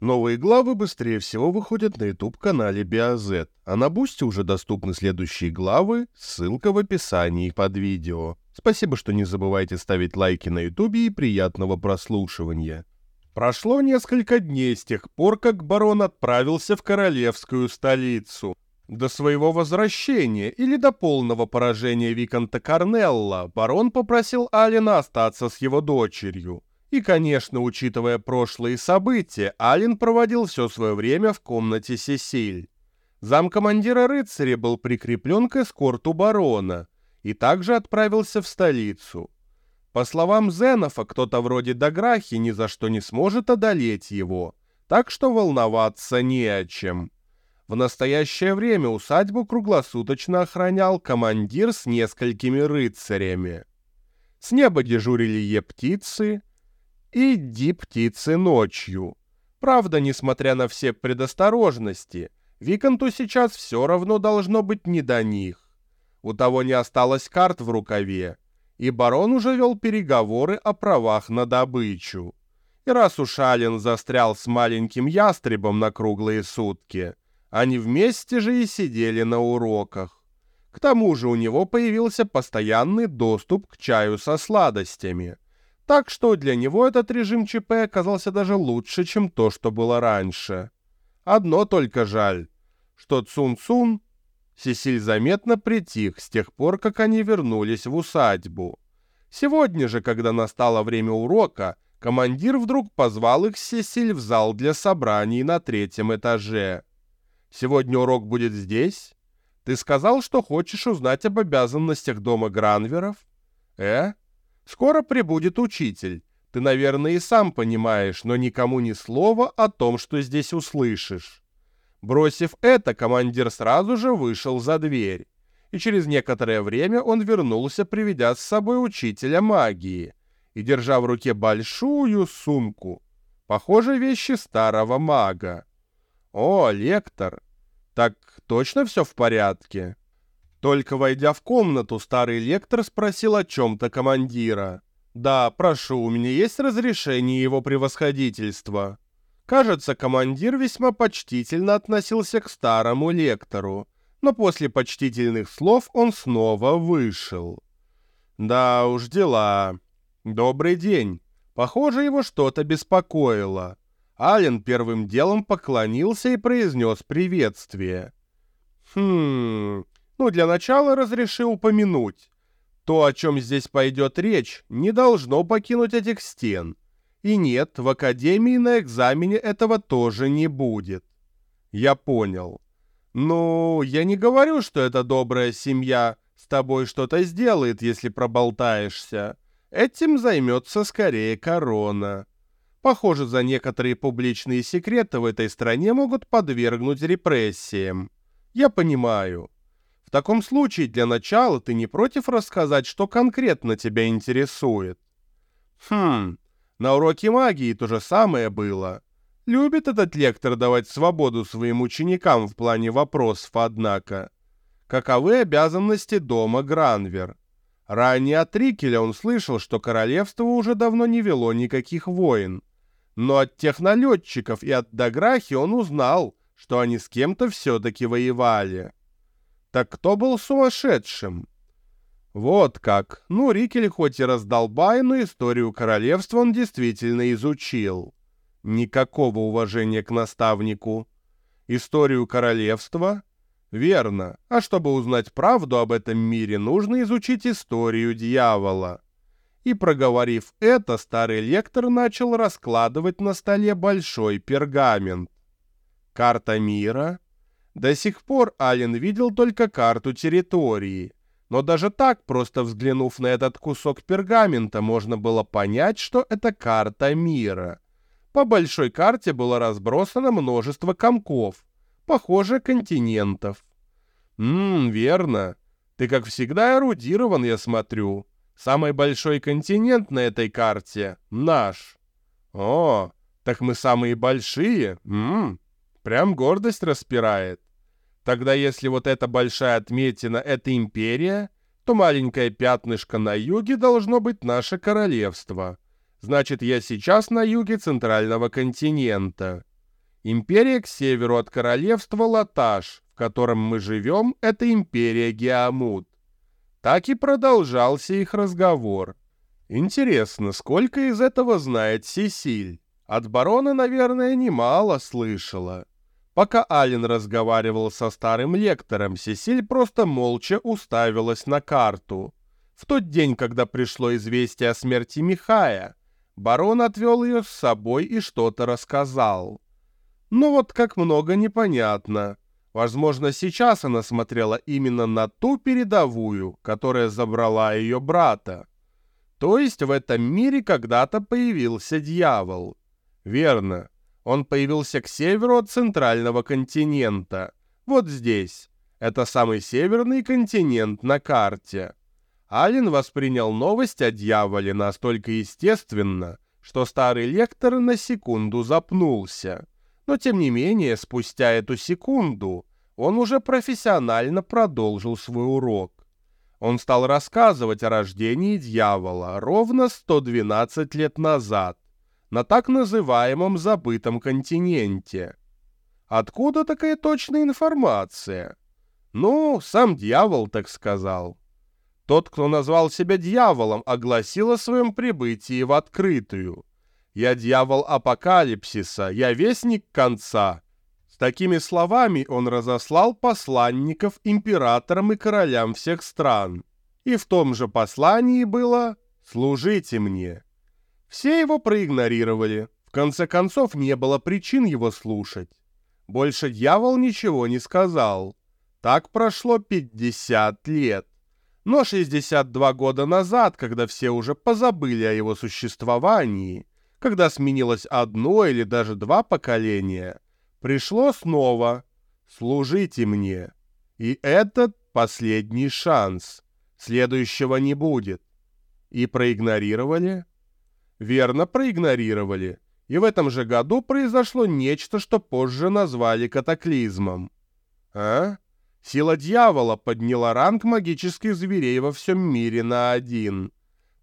Новые главы быстрее всего выходят на YouTube-канале Биозет, а на Бусте уже доступны следующие главы, ссылка в описании под видео. Спасибо, что не забывайте ставить лайки на YouTube и приятного прослушивания. Прошло несколько дней с тех пор, как барон отправился в королевскую столицу. До своего возвращения или до полного поражения Виконта Корнелла барон попросил Алина остаться с его дочерью. И, конечно, учитывая прошлые события, Ален проводил все свое время в комнате Сесиль. Замкомандира рыцаря был прикреплен к эскорту барона и также отправился в столицу. По словам Зенофа, кто-то вроде Даграхи ни за что не сможет одолеть его, так что волноваться не о чем. В настоящее время усадьбу круглосуточно охранял командир с несколькими рыцарями. С неба дежурили е-птицы, Иди, птицы, ночью. Правда, несмотря на все предосторожности, Виконту сейчас все равно должно быть не до них. У того не осталось карт в рукаве, и барон уже вел переговоры о правах на добычу. И раз уж Ален застрял с маленьким ястребом на круглые сутки, они вместе же и сидели на уроках. К тому же у него появился постоянный доступ к чаю со сладостями — так что для него этот режим ЧП оказался даже лучше, чем то, что было раньше. Одно только жаль, что Цун-Цун Сесиль заметно притих с тех пор, как они вернулись в усадьбу. Сегодня же, когда настало время урока, командир вдруг позвал их Сесиль в зал для собраний на третьем этаже. «Сегодня урок будет здесь? Ты сказал, что хочешь узнать об обязанностях дома Гранверов?» «Э?» Скоро прибудет учитель. Ты, наверное, и сам понимаешь, но никому ни слова о том, что здесь услышишь. Бросив это, командир сразу же вышел за дверь. И через некоторое время он вернулся, приведя с собой учителя магии и держа в руке большую сумку. Похоже, вещи старого мага. «О, лектор! Так точно все в порядке?» Только войдя в комнату, старый лектор спросил о чем-то командира. «Да, прошу, у меня есть разрешение его превосходительства». Кажется, командир весьма почтительно относился к старому лектору, но после почтительных слов он снова вышел. «Да уж дела. Добрый день. Похоже, его что-то беспокоило». Ален первым делом поклонился и произнес приветствие. «Хм, но для начала разрешил упомянуть. То, о чем здесь пойдет речь, не должно покинуть этих стен. И нет, в академии на экзамене этого тоже не будет. Я понял. Ну, я не говорю, что эта добрая семья с тобой что-то сделает, если проболтаешься. Этим займется скорее корона. Похоже, за некоторые публичные секреты в этой стране могут подвергнуть репрессиям. Я понимаю. В таком случае, для начала ты не против рассказать, что конкретно тебя интересует? Хм, на уроке магии то же самое было. Любит этот лектор давать свободу своим ученикам в плане вопросов, однако. Каковы обязанности дома Гранвер? Ранее от Рикеля он слышал, что королевство уже давно не вело никаких войн. Но от технолетчиков и от Даграхи он узнал, что они с кем-то все-таки воевали. Так кто был сумасшедшим? Вот как. Ну, Рикель хоть и раздолбай, но историю королевства он действительно изучил. Никакого уважения к наставнику. Историю королевства? Верно. А чтобы узнать правду об этом мире, нужно изучить историю дьявола. И проговорив это, старый лектор начал раскладывать на столе большой пергамент. Карта мира, до сих пор Ален видел только карту территории, но даже так, просто взглянув на этот кусок пергамента, можно было понять, что это карта мира. По большой карте было разбросано множество комков, похоже, континентов. «Ммм, верно. Ты, как всегда, эрудирован, я смотрю. Самый большой континент на этой карте — наш». «О, так мы самые большие? Ммм, прям гордость распирает». Тогда если вот эта большая отметина — это империя, то маленькое пятнышко на юге должно быть наше королевство. Значит, я сейчас на юге центрального континента. Империя к северу от королевства Латаш, в котором мы живем, это империя Геамут. Так и продолжался их разговор. Интересно, сколько из этого знает Сесиль? От барона, наверное, немало слышала. Пока Ален разговаривал со старым лектором, Сесиль просто молча уставилась на карту. В тот день, когда пришло известие о смерти Михая, барон отвел ее с собой и что-то рассказал. Ну вот как много непонятно. Возможно, сейчас она смотрела именно на ту передовую, которая забрала ее брата. То есть в этом мире когда-то появился дьявол. Верно. Он появился к северу от центрального континента. Вот здесь. Это самый северный континент на карте. Ален воспринял новость о дьяволе настолько естественно, что старый лектор на секунду запнулся. Но тем не менее, спустя эту секунду, он уже профессионально продолжил свой урок. Он стал рассказывать о рождении дьявола ровно 112 лет назад на так называемом забытом континенте. Откуда такая точная информация? Ну, сам дьявол так сказал. Тот, кто назвал себя дьяволом, огласил о своем прибытии в открытую. «Я дьявол апокалипсиса, я вестник конца». С такими словами он разослал посланников императорам и королям всех стран. И в том же послании было «Служите мне». Все его проигнорировали. В конце концов, не было причин его слушать. Больше дьявол ничего не сказал. Так прошло 50 лет. Но 62 года назад, когда все уже позабыли о его существовании, когда сменилось одно или даже два поколения, пришло снова «Служите мне». И этот последний шанс. Следующего не будет. И проигнорировали? Верно проигнорировали, и в этом же году произошло нечто, что позже назвали катаклизмом. А? Сила дьявола подняла ранг магических зверей во всем мире на один.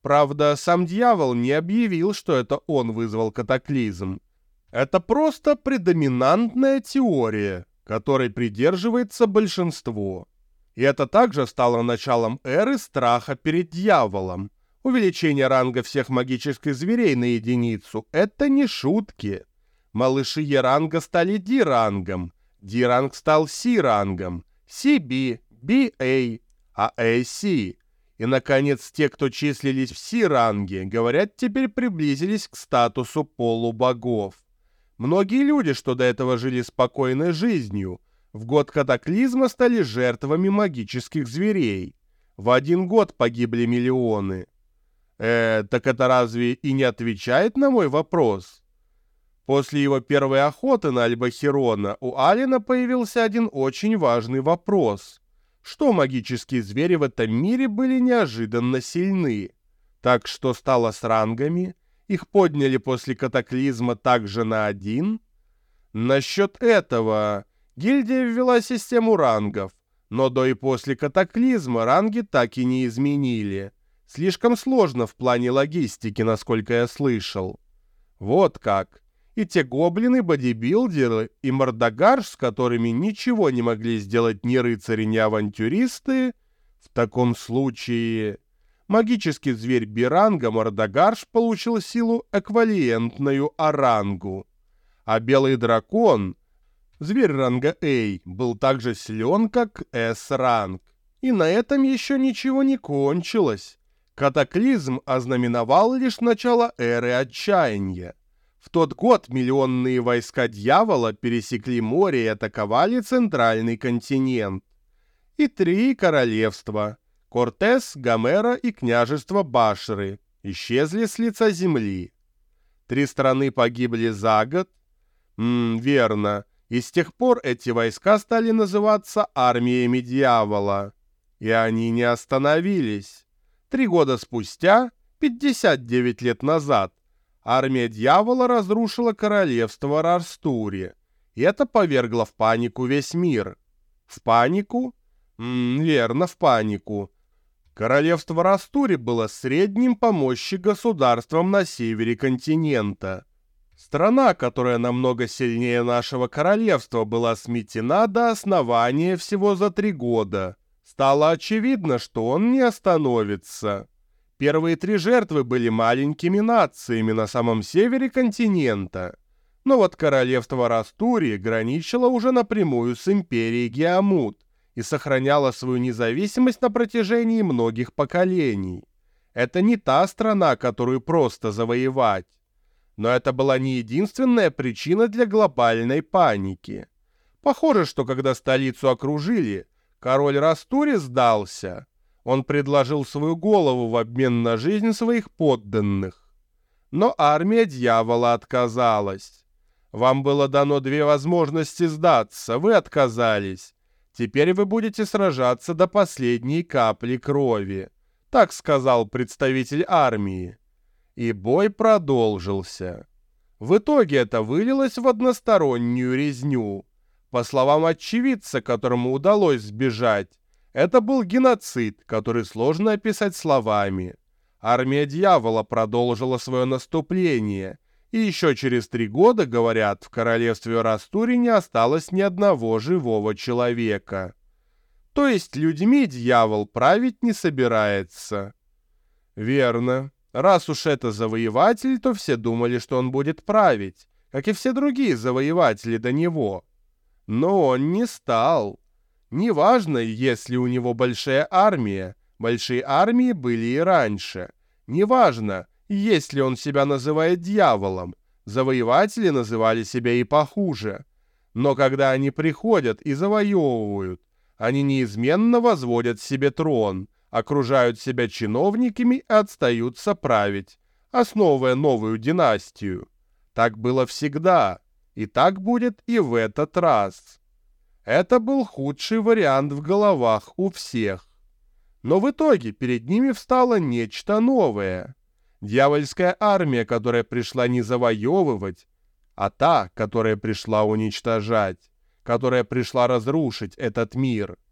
Правда, сам дьявол не объявил, что это он вызвал катаклизм. Это просто предоминантная теория, которой придерживается большинство. И это также стало началом эры страха перед дьяволом, Увеличение ранга всех магических зверей на единицу — это не шутки. Малыши Е-ранга стали Ди-рангом, Ди-ранг стал Си-рангом, CB, BA, а AC. И, наконец, те, кто числились в Си-ранге, говорят, теперь приблизились к статусу полубогов. Многие люди, что до этого жили спокойной жизнью, в год катаклизма стали жертвами магических зверей. В один год погибли миллионы. Э, так это разве и не отвечает на мой вопрос? После его первой охоты на Альбахирона у Алина появился один очень важный вопрос. Что магические звери в этом мире были неожиданно сильны? Так что стало с рангами? Их подняли после катаклизма также на один? Насчет этого гильдия ввела систему рангов, но до и после катаклизма ранги так и не изменили. Слишком сложно в плане логистики, насколько я слышал. Вот как. И те гоблины-бодибилдеры, и мордогарш, с которыми ничего не могли сделать ни рыцари, ни авантюристы, в таком случае... Магический зверь Биранга Мордогарш получил силу эквивалентную Орангу. А белый дракон, зверь ранга A, был также силен, как S-ранг. И на этом еще ничего не кончилось. Катаклизм ознаменовал лишь начало эры отчаяния. В тот год миллионные войска дьявола пересекли море и атаковали центральный континент. И три королевства – Кортес, Гомера и княжество Башры – исчезли с лица земли. Три страны погибли за год. Ммм, верно. И с тех пор эти войска стали называться армиями дьявола. И они не остановились. Три года спустя, 59 лет назад, армия дьявола разрушила королевство Рарстури, и это повергло в панику весь мир. В панику? М -м, верно, в панику. Королевство Растури было средним по мощи государством на севере континента. Страна, которая намного сильнее нашего королевства, была сметена до основания всего за три года. Стало очевидно, что он не остановится. Первые три жертвы были маленькими нациями на самом севере континента. Но вот королевство Растурии граничило уже напрямую с империей Геомут и сохраняло свою независимость на протяжении многих поколений. Это не та страна, которую просто завоевать. Но это была не единственная причина для глобальной паники. Похоже, что когда столицу окружили, король Растури сдался. Он предложил свою голову в обмен на жизнь своих подданных. Но армия дьявола отказалась. Вам было дано две возможности сдаться, вы отказались. Теперь вы будете сражаться до последней капли крови. Так сказал представитель армии. И бой продолжился. В итоге это вылилось в одностороннюю резню. По словам очевидца, которому удалось сбежать, это был геноцид, который сложно описать словами. Армия дьявола продолжила свое наступление, и еще через три года, говорят, в королевстве Растури не осталось ни одного живого человека. То есть людьми дьявол править не собирается. Верно. Раз уж это завоеватель, то все думали, что он будет править, как и все другие завоеватели до него. Но он не стал. Неважно, если у него большая армия, большие армии были и раньше. Неважно, если он себя называет дьяволом, завоеватели называли себя и похуже. Но когда они приходят и завоевывают, они неизменно возводят себе трон, окружают себя чиновниками и отстаются править, основывая новую династию. Так было всегда, и так будет и в этот раз. Это был худший вариант в головах у всех. Но в итоге перед ними встало нечто новое. Дьявольская армия, которая пришла не завоевывать, а та, которая пришла уничтожать, которая пришла разрушить этот мир —